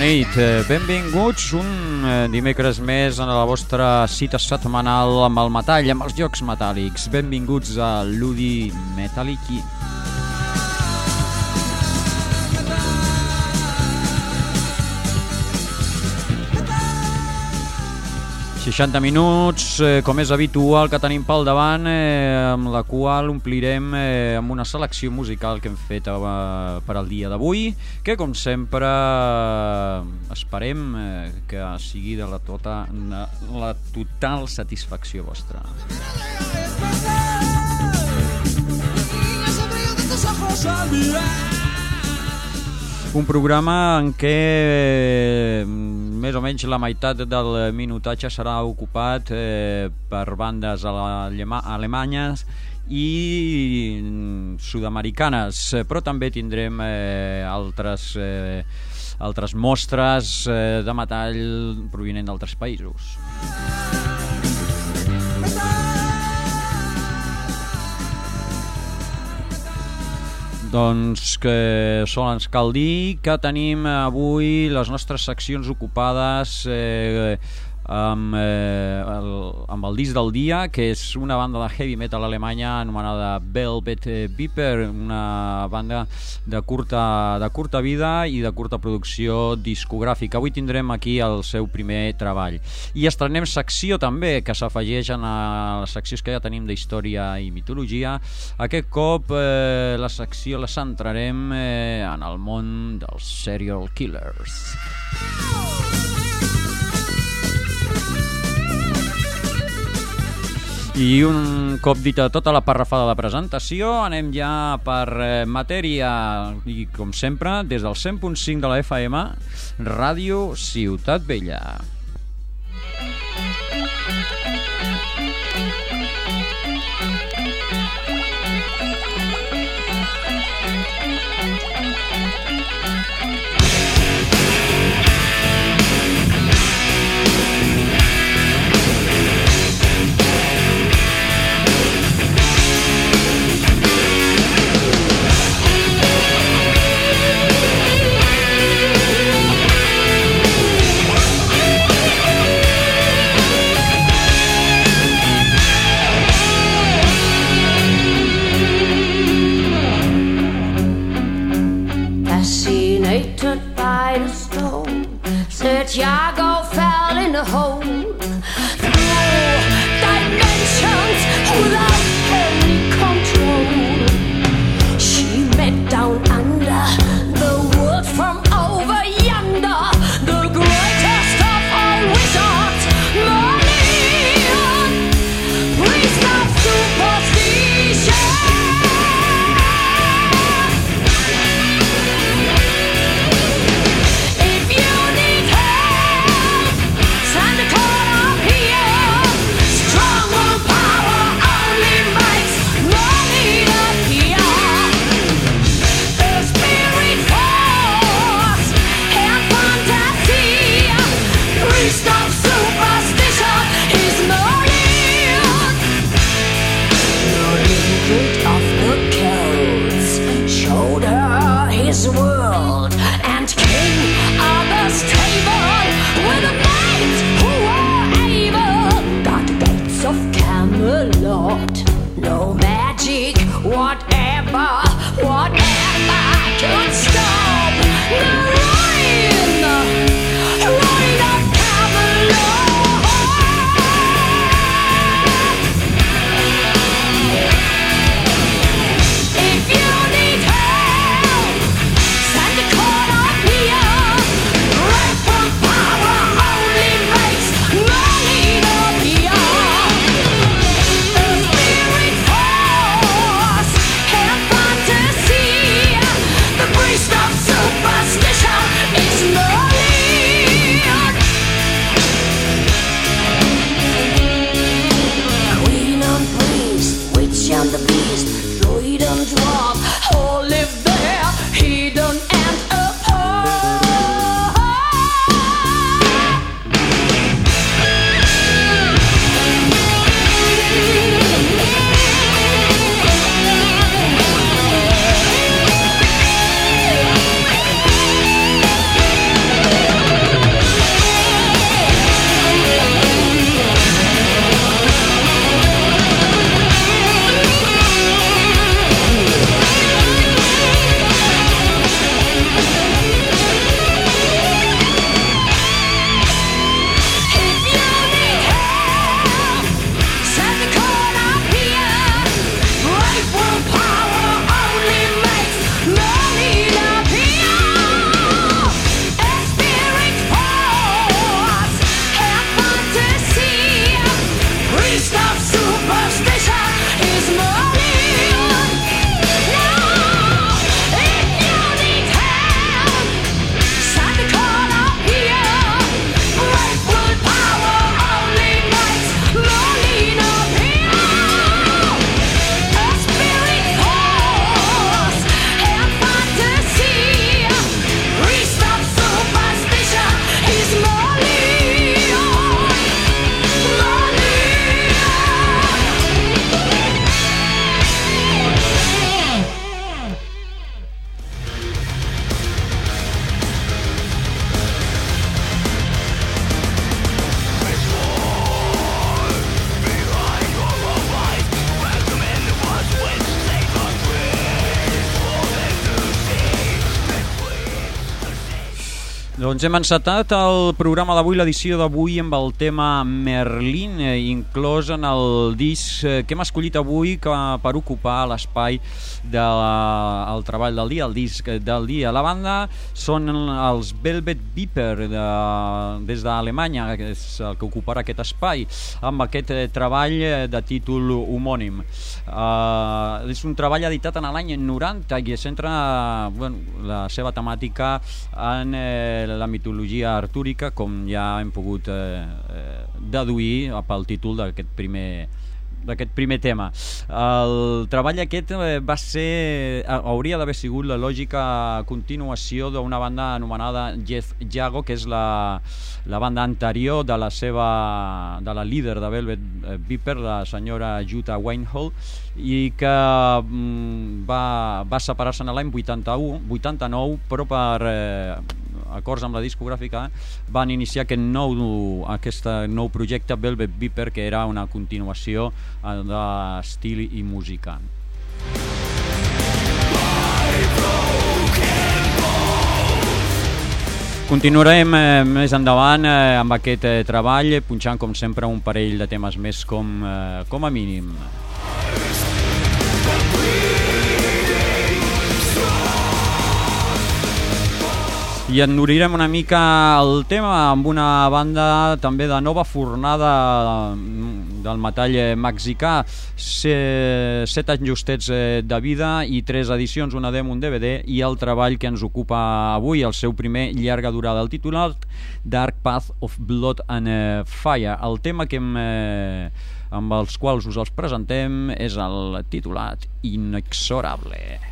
nit, eh, benvinguts un eh, dimecres més a la vostra cita setmanal amb el metall, amb els jocs metàl·lics. Benvinguts a l'Udi Metallici. ...60 minuts, eh, com és habitual que tenim pel davant, eh, amb la qual omplirem eh, amb una selecció musical que hem fet eh, per al dia d'avui, que com sempre esperem eh, que sigui de la, tota, la, la total satisfacció vostra. de Un programa en què eh, més o menys la meitat del minutatge serà ocupat eh, per bandes alema alemanyes i mm, sud-americanes, però també tindrem eh, altres, eh, altres mostres eh, de metall provinent d'altres països. Doncs que sol ens cal dir que tenim avui les nostres seccions ocupades eh, amb, eh, el, amb el disc del dia, que és una banda de heavy metal alemanya anomenada Velvet Viper, una banda de curta, de curta vida i de curta producció discogràfica. Avui tindrem aquí el seu primer treball. I estrenem secció també, que s'afegeix a les seccions que ja tenim d'història i mitologia. Aquest cop eh, la secció la centrarem eh, en el món dels serial killers. I un cop dita tota la parrafada de presentació, anem ja per eh, matèria i com sempre, des del 100.5 de la FM, Ràdio Ciutat Vella. Doncs hem encetat el programa d'avui, l'edició d'avui, amb el tema Merlin, eh, inclòs en el disc eh, que hem escollit avui que, per ocupar l'espai del el treball del dia, el disc del dia. La banda són els Velvet Viper de, des d'Alemanya, que és el que ocuparà aquest espai, amb aquest eh, treball de títol homònim. Uh, és un treball editat en l'any 90 i es centra bueno, la seva temàtica en eh, la mitologia artúrica, com ja hem pogut eh, eh, deduir pel títol d'aquest primer d'aquest primer tema. El treball aquest eh, va ser hauria d'haver sigut la lògica continuació d'una banda anomenada Jeff Jago, que és la, la banda anterior de la seva de la líder de Velvet eh, Viper, la senyora Jutta Weinhold, i que mm, va, va separar-se en l'any 81, 89, però per eh, acords amb la discogràfica, van iniciar aquest nou, aquest nou projecte Velvet Viper, que era una continuació eh, d'estil i música. Continuarem eh, més endavant eh, amb aquest eh, treball, punxant com sempre un parell de temes més com, eh, com a mínim. I endurirem una mica el tema amb una banda també de nova fornada mm, del metall mexicà set anys justets eh, de vida i tres edicions, una demo, un DVD i el treball que ens ocupa avui. El seu primer llarga durada, el titulat Dark Path of Blood and eh, Fire. El tema que hem eh, amb els quals us els presentem és el titulat Inexorable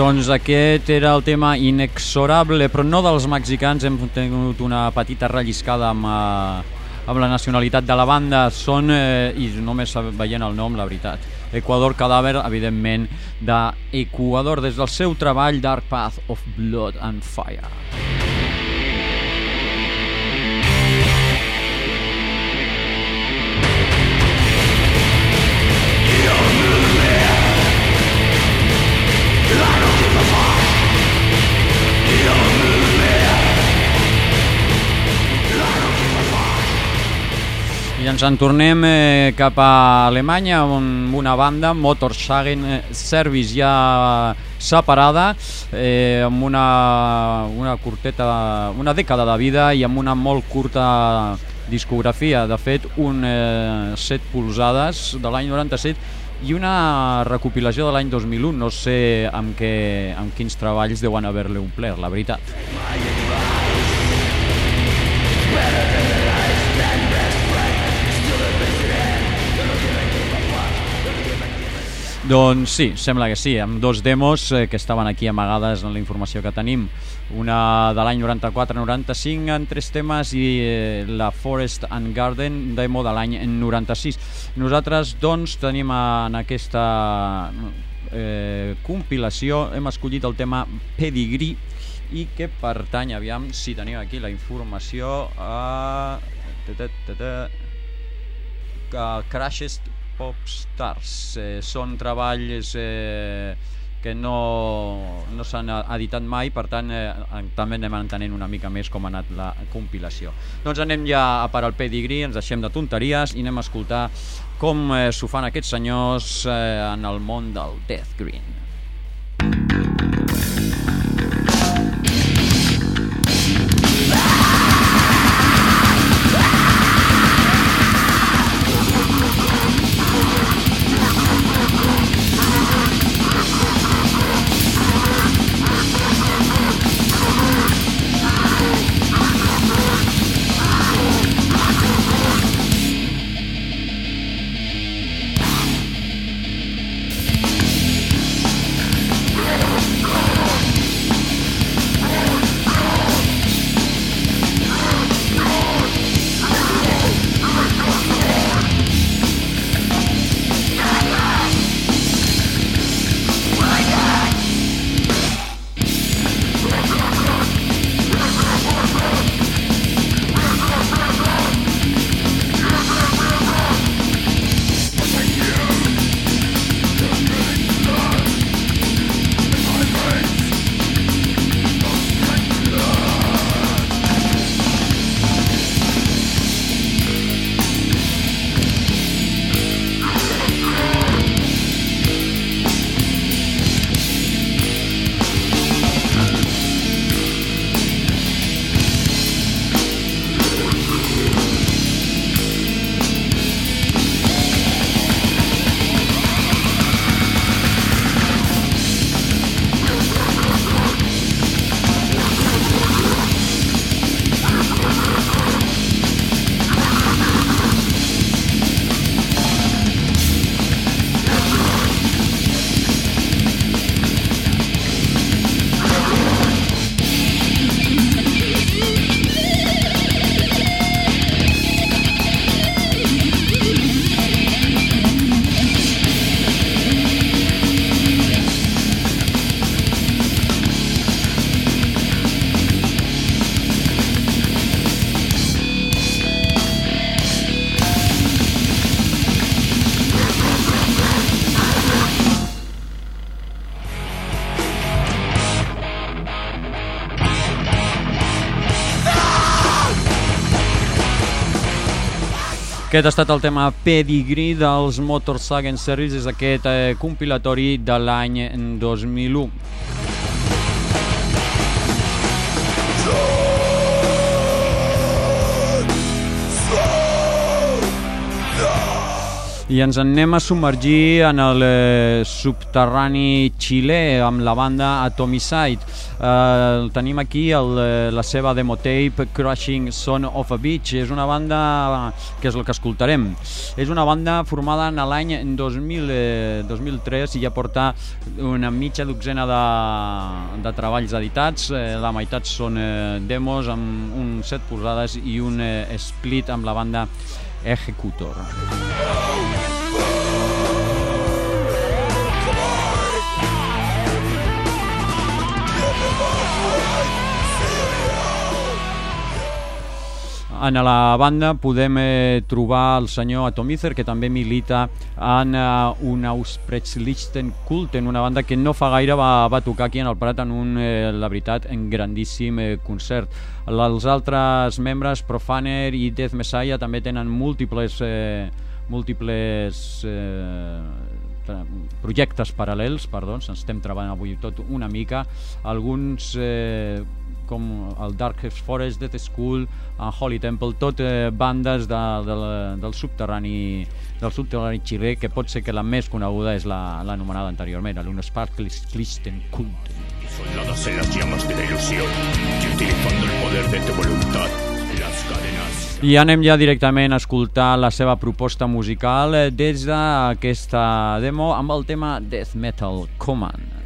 Doncs aquest era el tema inexorable, però no dels mexicans, hem tingut una petita relliscada amb, eh, amb la nacionalitat de la banda, són, eh, i només veient el nom, la veritat, Equador Cadàver, evidentment, d'Equador, des del seu treball Dark Path of Blood and Fire. I ens en tornem eh, cap a Alemanya amb una banda, Motorsagen eh, Service ja separada, eh, amb una, una curteta, una dècada de vida i amb una molt curta discografia. De fet, un eh, 7 polzades de l'any 97 i una recopilació de l'any 2001. No sé amb, què, amb quins treballs deuen haver-li omplert, la veritat. Doncs sí, sembla que sí, amb dos demos eh, que estaven aquí amagades en la informació que tenim. Una de l'any 94-95 en tres temes i eh, la Forest and Garden demo de l'any 96. Nosaltres doncs tenim en aquesta eh, compilació, hem escollit el tema Pedigree i que pertany, aviam si tenim aquí la informació a... a Crashes Pop Stars. Eh, són treballs eh, que no, no s'han editat mai, per tant eh, també anem entenent una mica més com ha anat la compilació. Doncs anem ja a per al pedigree, ens deixem de tonteries i anem a escoltar com eh, s'ho fan aquests senyors eh, en el món del Death Green. Aquest ha estat el tema Pedigree dels Motorsagen Series, és aquest eh, compilatori de l'any 2001. I ens en anem a submergir en el eh, subterrani xilè amb la banda Atomicide. Eh, tenim aquí el, eh, la seva demotape Crushing Son of a Beach. És una banda que és el que escoltarem. És una banda formada en l'any 2000, eh, 2003 i ja porta una mitja dotzena de, de treballs editats. Eh, la meitat són eh, demos amb un set posades i un eh, split amb la banda Executor. En la banda podem eh, trobar el senyor Atomizer, que també milita en eh, un Auspretzlichten Kult, en una banda que no fa gaire va, va tocar aquí en el Prat en un, eh, la veritat, en grandíssim eh, concert. Els altres membres, Profaner i Death Messiah, també tenen múltiples, eh, múltiples eh, projectes paral·lels, perdó, estem treballant avui tot una mica, alguns eh, com el Darkest Forest, Death School, en Holy Temple, tot eh, bandes de, de, la- del subterrani del subterrani xilè, que pot ser que la més coneguda és la- l'anomenada anteriorment, l'Unesparklisten Cult. Soldadas en las llamas de la ilusión y utilizando el poder de tu voluntad, las cadenas. I anem ja directament a escoltar la seva proposta musical eh, des d'aquesta demo amb el tema Death Metal Command.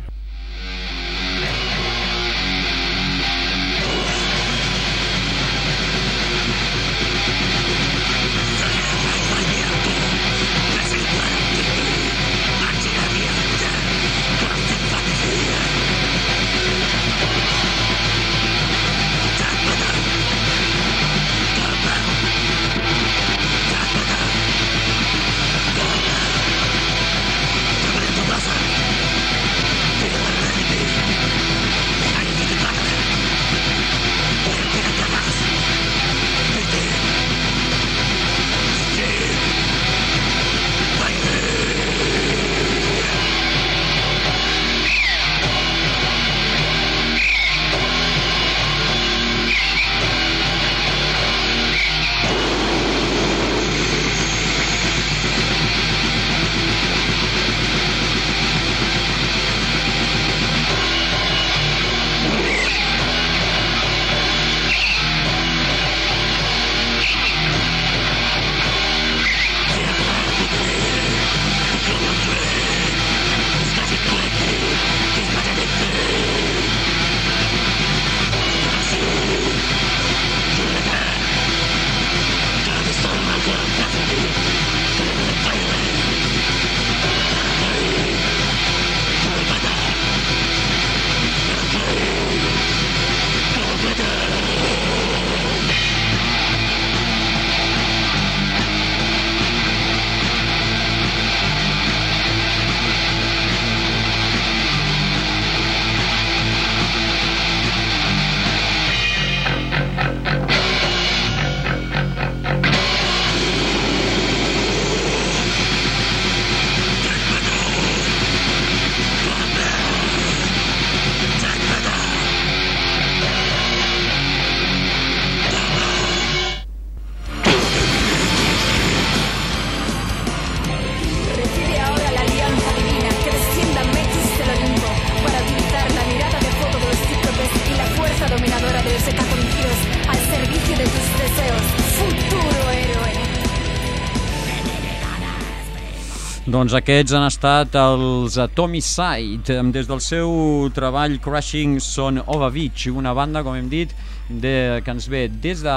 Doncs aquests han estat els Atomicide, des del seu treball Crashing Son of a Beach, una banda, com hem dit, de, que ens ve des de,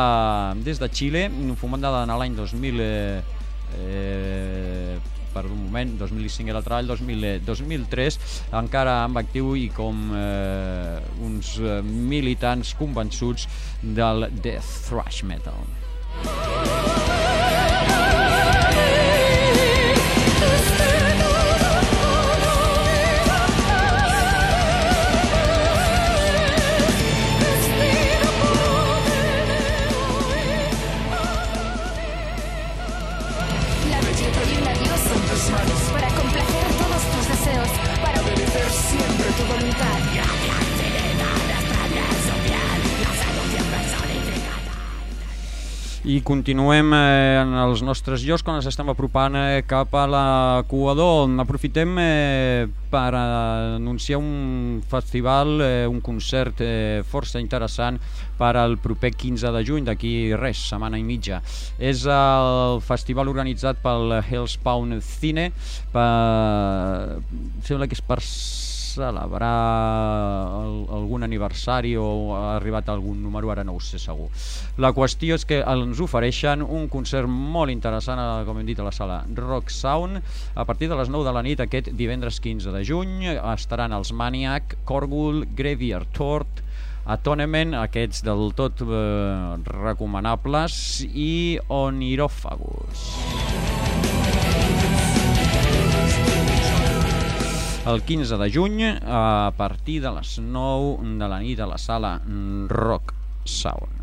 des de Xile, fomendada en l'any 2000... Eh, eh, per un moment, 2005 era el treball, 2000, eh, 2003 encara amb actiu i com eh, uns eh, militants convençuts del death thrash metal. I continuem eh, en els nostres llocs quan ens estem apropant eh, cap a l'Equador, on aprofitem eh, per anunciar un festival, eh, un concert eh, força interessant per al proper 15 de juny, d'aquí res, setmana i mitja. És el festival organitzat pel Hellspawn Cine, per... sembla que és per celebrar el, algun aniversari o ha arribat algun número, ara no ho sé segur. La qüestió és que ens ofereixen un concert molt interessant, eh, com hem dit, a la sala Rock Sound, a partir de les 9 de la nit aquest divendres 15 de juny estaran els Maniac, Corgul, Graveyard Tort, Atonement, aquests del tot eh, recomanables, i Oniròfagos. El 15 de juny, a partir de les 9 de la nit a la sala Rock Sound.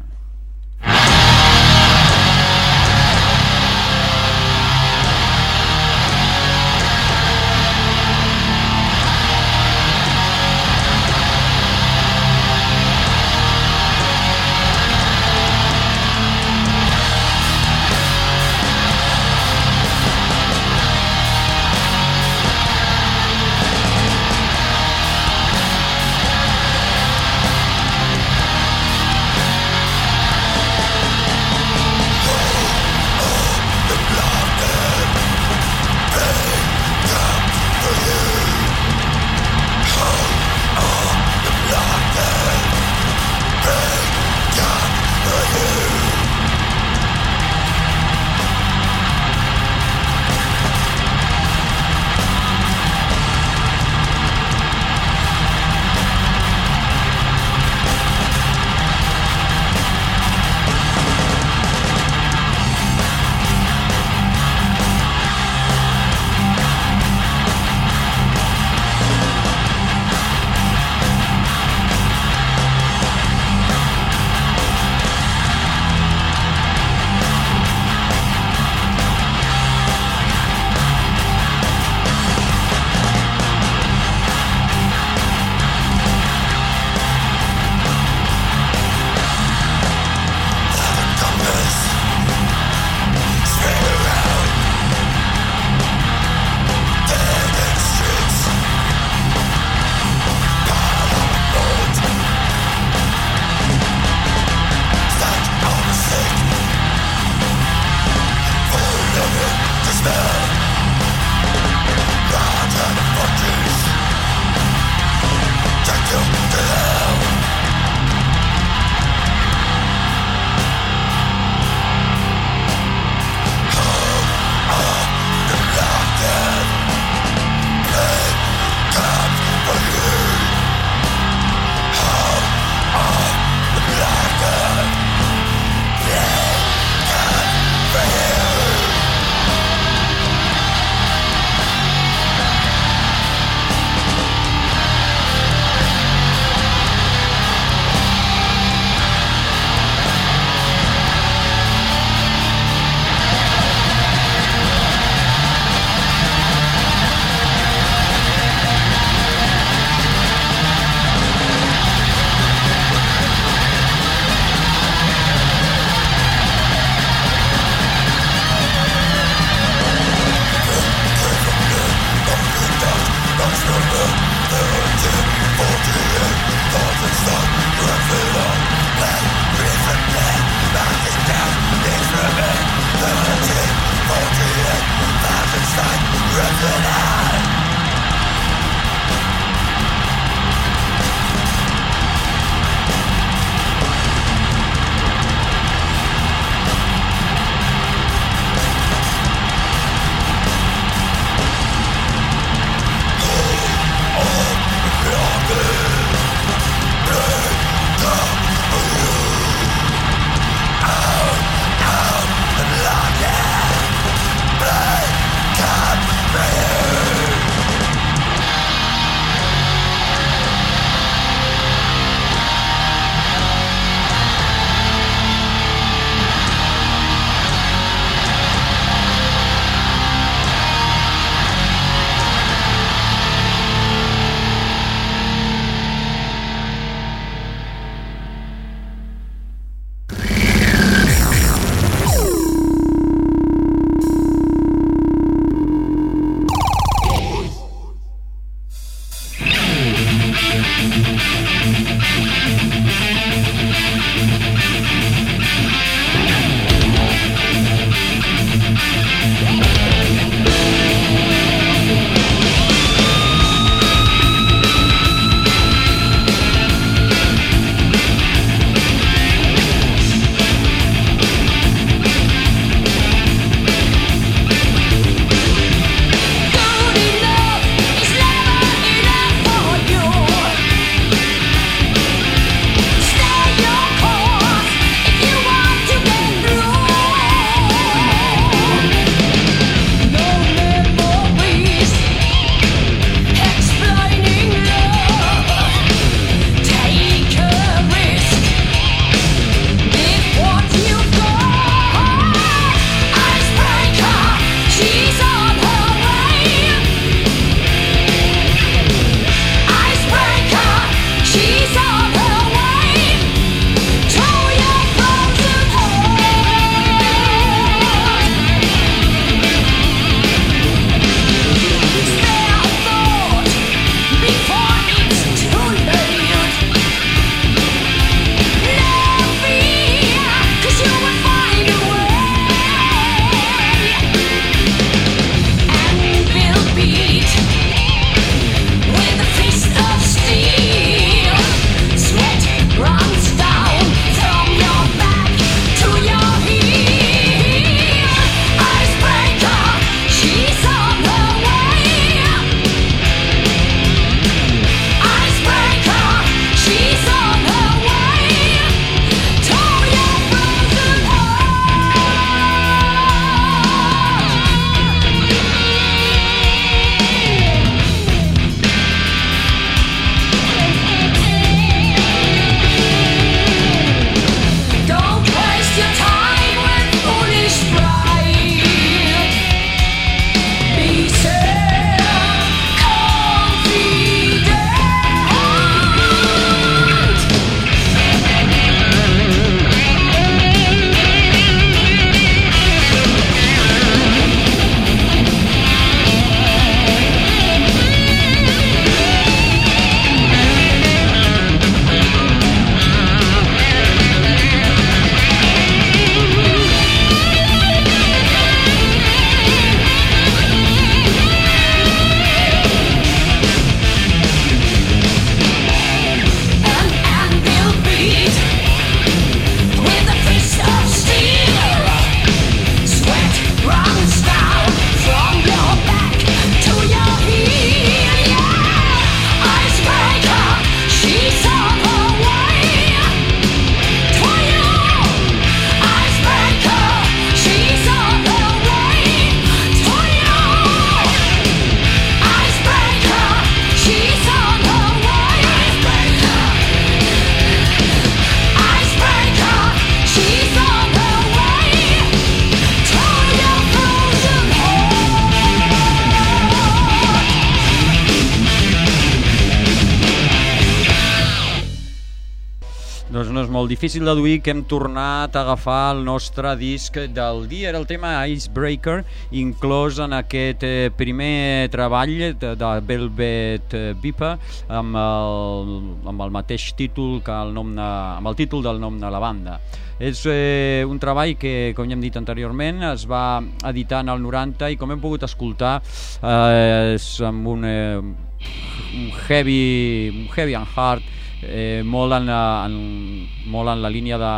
Difícil deduir que hem tornat a agafar el nostre disc del dia. Era el tema Icebreaker, inclòs en aquest eh, primer treball de, Velvet Vipa, amb el, amb el mateix títol que el nom de, amb el títol del nom de la banda. És eh, un treball que, com ja hem dit anteriorment, es va editar en el 90 i com hem pogut escoltar eh, és amb un, eh, un heavy, un heavy and hard eh, molt, en la, en, molt en la línia de,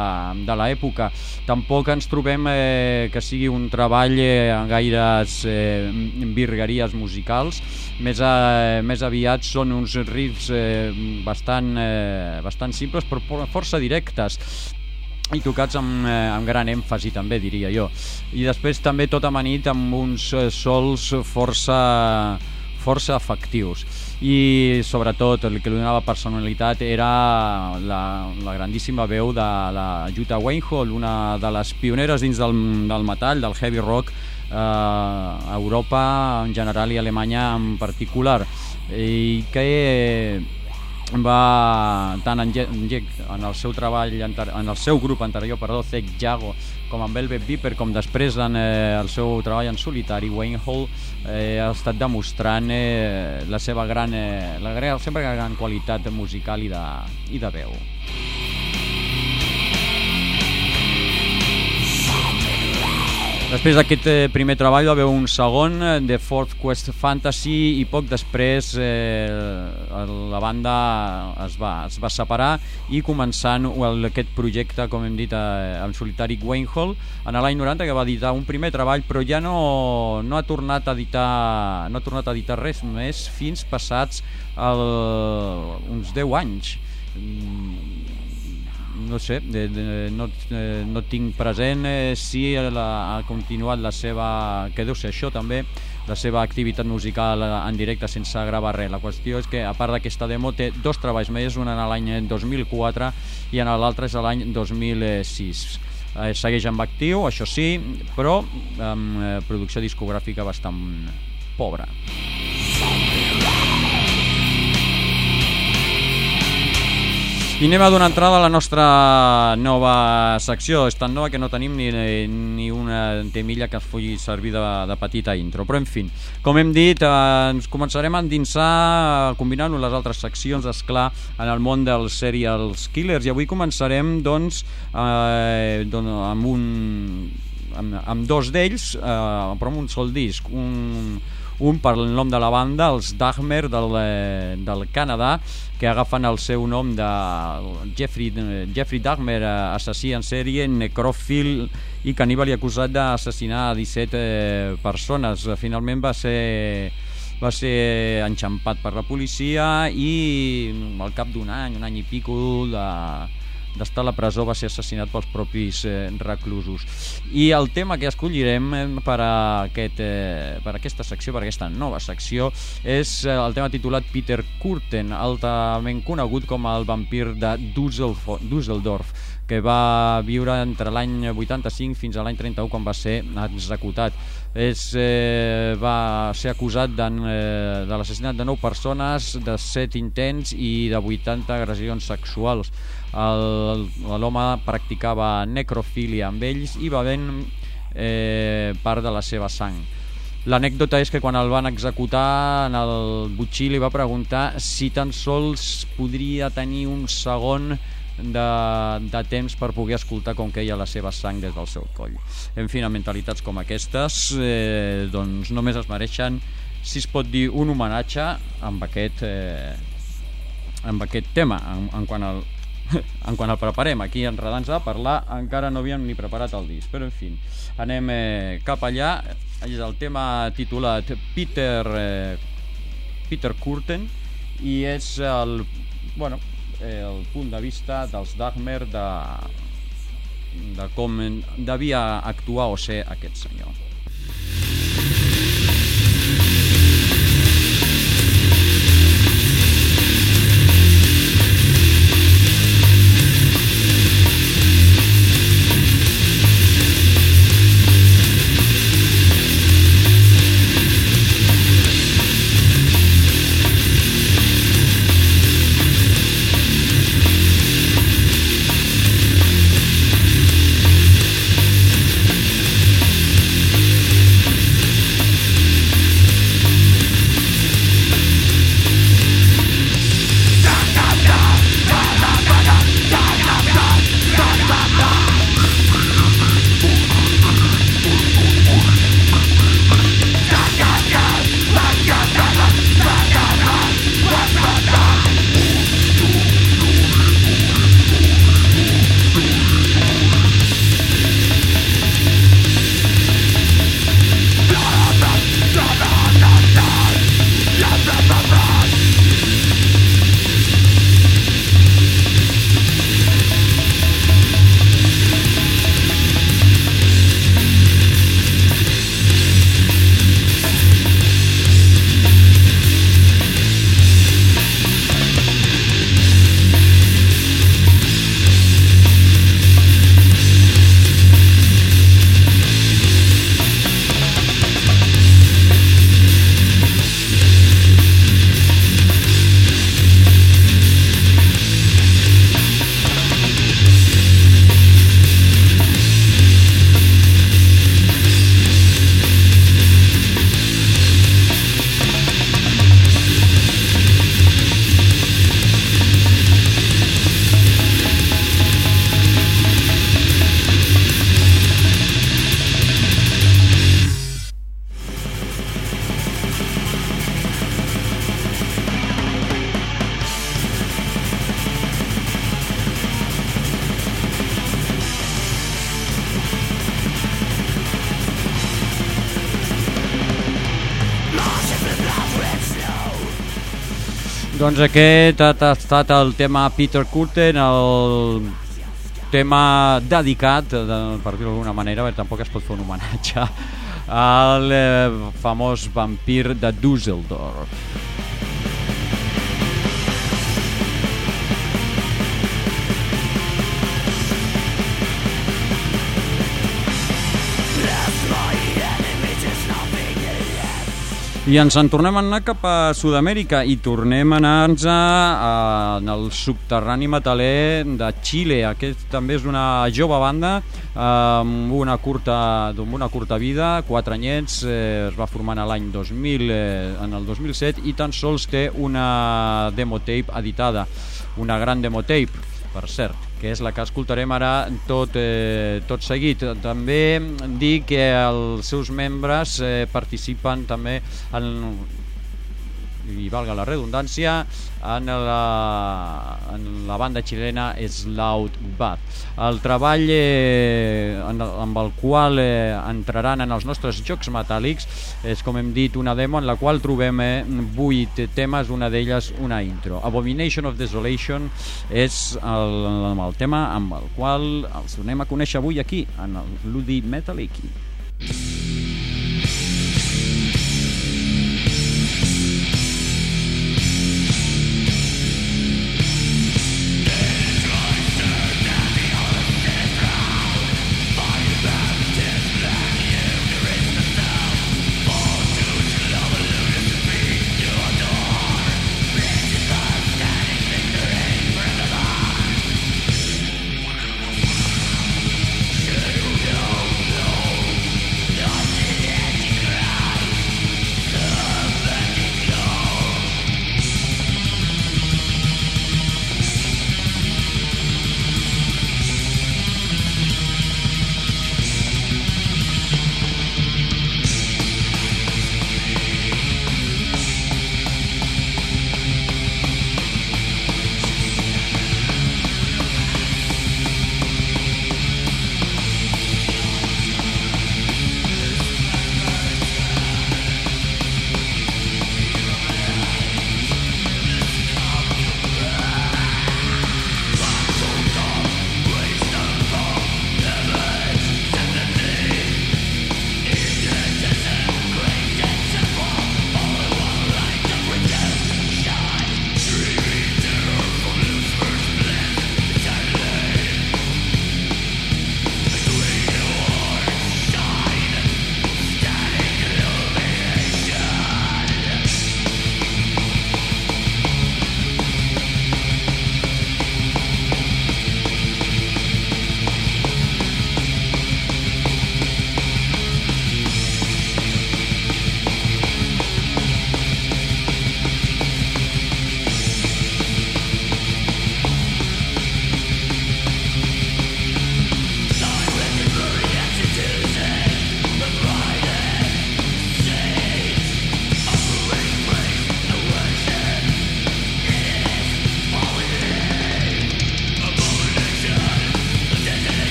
de l'època. Tampoc ens trobem eh, que sigui un treball eh, en gaires eh, virgueries musicals, més, a, més aviat són uns riffs eh, bastant, eh, bastant simples però força directes. I tocats amb, eh, amb gran èmfasi també diria jo. I després també tot amanit amb uns eh, sols força força efectius i sobretot el que li donava personalitat era la, la grandíssima veu de la Jutta Weinhold, una de les pioneres dins del, del metall, del heavy rock eh, a Europa en general i Alemanya en particular. I que va tant en, en el seu treball en el seu grup anterior, perdó, Zek Jago com en Velvet Viper, com després en eh, el seu treball en solitari, Wayne Hall eh, ha estat demostrant eh, la seva gran, eh, la, seva gran qualitat musical i de, i de veu. Després d'aquest eh, primer treball va haver un segon, eh, The Fourth Quest Fantasy, i poc després eh, la banda es va, es va separar i començant el, aquest projecte, com hem dit, eh, en solitari Wayne Hall, en l'any 90 que va editar un primer treball, però ja no, no ha tornat a editar no ha tornat a editar res més fins passats el, uns 10 anys. Mm, no sé, de, de, no, eh, no tinc present eh, si la, ha continuat la seva, que deu ser això també, la seva activitat musical en directe sense gravar res. La qüestió és que, a part d'aquesta demo, té dos treballs més, un en l'any 2004 i en l'altre és l'any 2006. Eh, segueix amb actiu, això sí, però amb eh, producció discogràfica bastant pobra. I anem a donar entrada a la nostra nova secció. És tan nova que no tenim ni, ni una temilla que es pugui servir de, de petita intro. Però, en fi, com hem dit, eh, ens començarem a endinsar, combinant les altres seccions, és clar, en el món dels serials killers. I avui començarem, doncs, eh, doncs amb un amb, amb dos d'ells, eh, però amb un sol disc. Un, un per el nom de la banda, els Dagmer del, eh, del Canadà, que agafen el seu nom de Jeffrey, Jeffrey Dagmer, eh, assassí en sèrie, necròfil i caníbal i acusat d'assassinar 17 eh, persones. Finalment va ser va ser enxampat per la policia i al cap d'un any, un any i pico de, d'estar a la presó va ser assassinat pels propis eh, reclusos. I el tema que escollirem eh, per, a aquest, eh, per a aquesta secció, per aquesta nova secció, és eh, el tema titulat Peter Kurten, altament conegut com el vampir de Dusseldorf, que va viure entre l'any 85 fins a l'any 31 quan va ser executat. És, eh, va ser acusat de, eh, de l'assassinat de 9 persones, de 7 intents i de 80 agressions sexuals l'home practicava necrofília amb ells i va ben eh, part de la seva sang. L'anècdota és que quan el van executar en el butxí li va preguntar si tan sols podria tenir un segon de, de temps per poder escoltar com queia la seva sang des del seu coll. En fi, mentalitats com aquestes eh, doncs només es mereixen si es pot dir un homenatge amb aquest, eh, amb aquest tema en, en quant al en quan el preparem aquí enredant-se a parlar encara no havíem ni preparat el disc però en fi, anem eh, cap allà. És el tema titulat Peter eh, Peter Curten i és el, bueno, eh, el punt de vista dels Dagmer de, de com devia actuar o ser aquest senyor Doncs aquest ha estat el tema Peter Curten, el tema dedicat, de, per dir-ho d'alguna manera, perquè tampoc es pot fer un homenatge, al eh, famós vampir de Düsseldorf. I ens en tornem a anar cap a Sud-amèrica i tornem a anar-nos en el subterrani metaler de Xile. Aquest també és una jove banda amb una curta, amb una curta vida, quatre anyets, eh, es va formar l'any 2000, eh, en el 2007 i tan sols té una demotape editada, una gran demotape, per cert que és la que escoltarem ara tot, eh, tot seguit. També dir que els seus membres eh, participen també en i valga la redundància, en la, en la banda xilena Sloud Bad. El treball eh, en, amb el qual eh, entraran en els nostres jocs metàl·lics és, com hem dit, una demo en la qual trobem eh, vuit temes, una d'elles una intro. Abomination of Desolation és el, el tema amb el qual els donem a conèixer avui aquí, en el Ludi Metallic.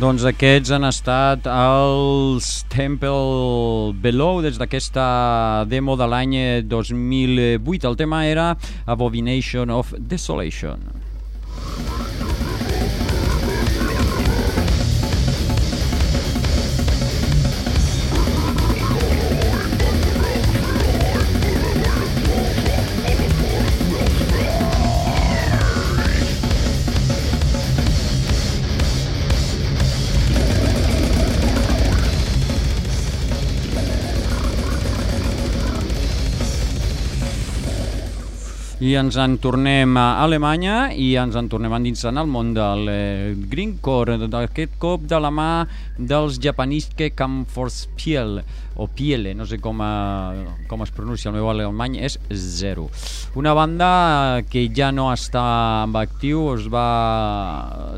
Doncs aquests han estat els Temple Below des d'aquesta demo de l'any 2008. El tema era Abomination of Desolation. I ens en tornem a Alemanya i ens en tornem endinsant al món del eh, Greencore, d'aquest cop de la mà dels Japaniske Kampfsportspiel, o Piele, no sé com, a, com es pronuncia el meu alemany, és zero. Una banda que ja no està en actiu, es va,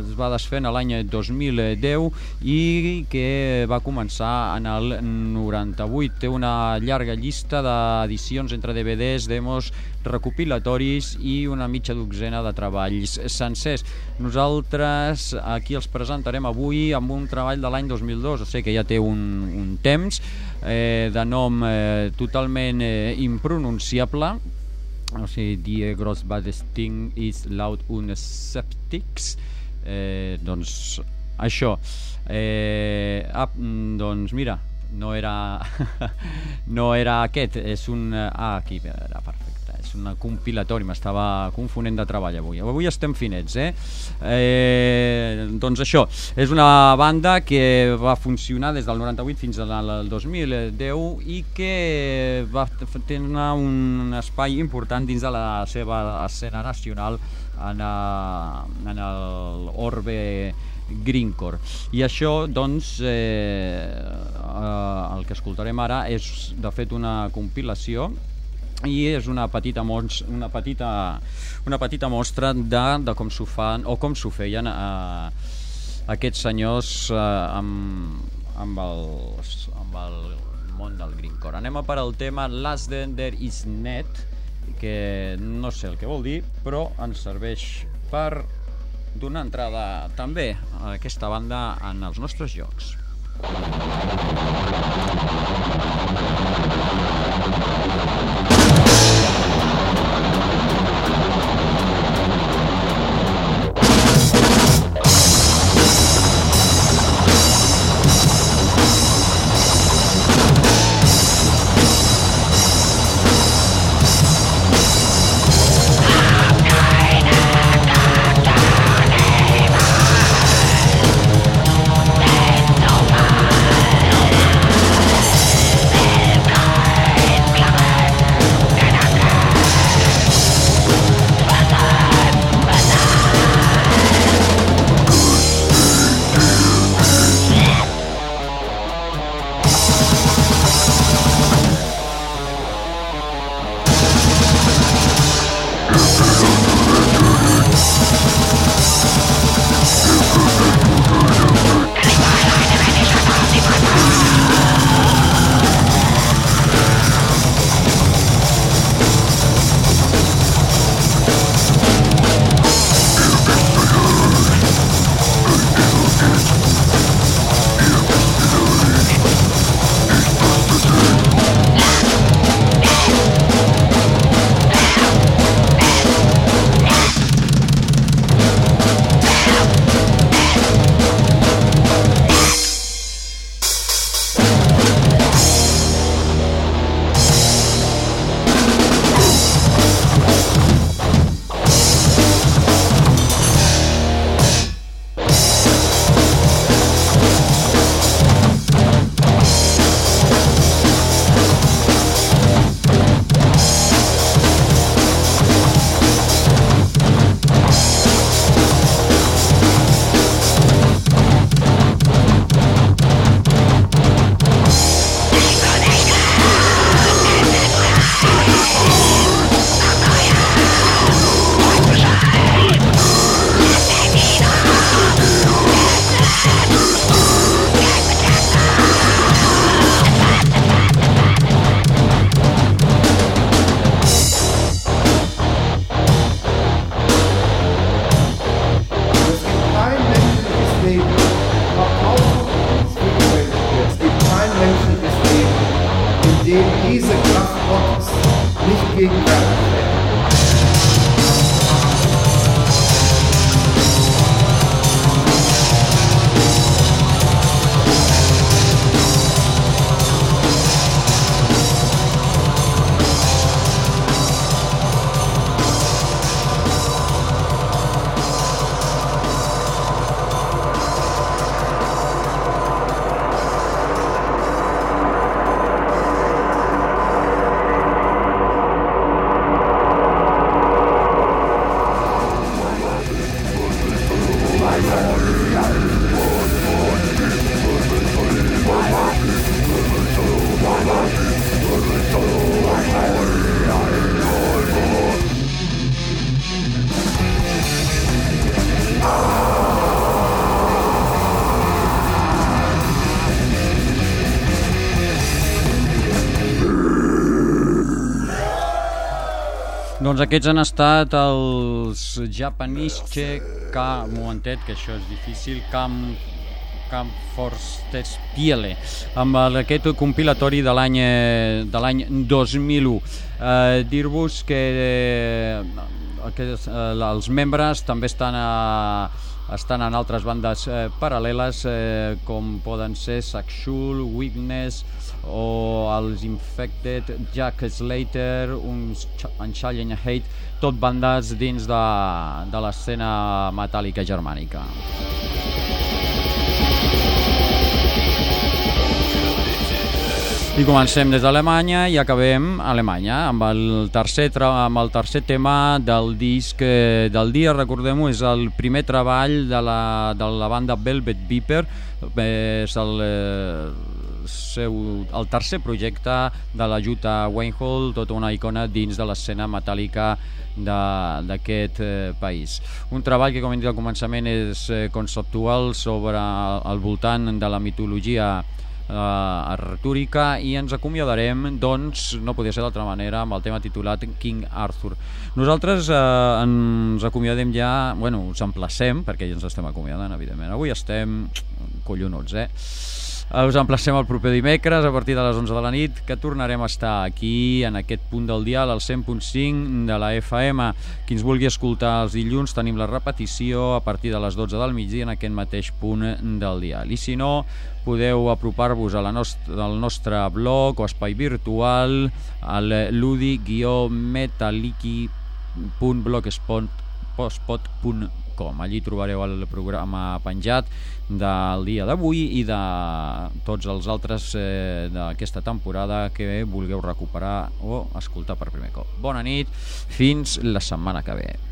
es va desfent l'any 2010 i que va començar en el 98. Té una llarga llista d'edicions entre DVDs, demos, recopilatoris i una mitja dotzena de treballs sencers. Nosaltres aquí els presentarem avui amb un treball de l'any 2002, o sigui que ja té un, un temps, eh, de nom eh, totalment eh, impronunciable, o sigui, Die Grossbadesting is laut un septics, eh, doncs això. Eh, ah, mm, doncs mira, no era, no era aquest, és un... Ah, aquí, era perfecte un compilatori, m'estava confonent de treball avui. Avui estem finets, eh? eh? Doncs això, és una banda que va funcionar des del 98 fins al 2010 i que va tenir un espai important dins de la seva escena nacional en, a, en l'orbe Greencore. I això, doncs, eh, eh, el que escoltarem ara és, de fet, una compilació i és una petita, mons, una petita, una petita mostra de, de com s'ho fan o com s'ho feien eh, aquests senyors eh, amb, amb, el, amb el món del Greencore. Anem a per al tema Last Dender is Net, que no sé el que vol dir, però ens serveix per donar entrada també a aquesta banda en els nostres jocs. Thank you. Aquests han estat els Japanische K, un momentet, que això és difícil, Camp Camp Forstes Piele, amb aquest compilatori de l'any eh, de l'any 2001. Eh, Dir-vos que, eh, que eh, els membres també estan a, estan en altres bandes eh, paral·leles eh, com poden ser Saxul, Weakness o els Infected, Jack Slater, uns Ch- Unchallenged Hate, tot bandes dins de, de l'escena metàl·lica germànica. I comencem des d'Alemanya i acabem a Alemanya amb el tercer, amb el tercer tema del disc eh, del dia, recordem-ho, és el primer treball de la, de la banda Velvet Viper, eh, és el, eh, seu, el tercer projecte de la Jutta Weinhold, tota una icona dins de l'escena metàl·lica d'aquest eh, país. Un treball que, com hem dit al començament, és eh, conceptual sobre al voltant de la mitologia eh, artúrica i ens acomiadarem, doncs, no podia ser d'altra manera, amb el tema titulat King Arthur. Nosaltres eh, ens acomiadem ja, bueno, us emplacem, perquè ja ens estem acomiadant, evidentment. Avui estem collonuts, eh? Eh, Us emplacem el proper dimecres a partir de les 11 de la nit que tornarem a estar aquí en aquest punt del dial al 100.5 de la FM qui ens vulgui escoltar els dilluns tenim la repetició a partir de les 12 del migdia en aquest mateix punt del dial. I si no podeu apropar-vos al nostre blog o espai virtual al ludi-metaliki.blogspot.com allí trobareu el programa penjat del dia d'avui i de tots els altres eh, d'aquesta temporada que vulgueu recuperar o escoltar per primer cop. Bona nit, fins la setmana que ve.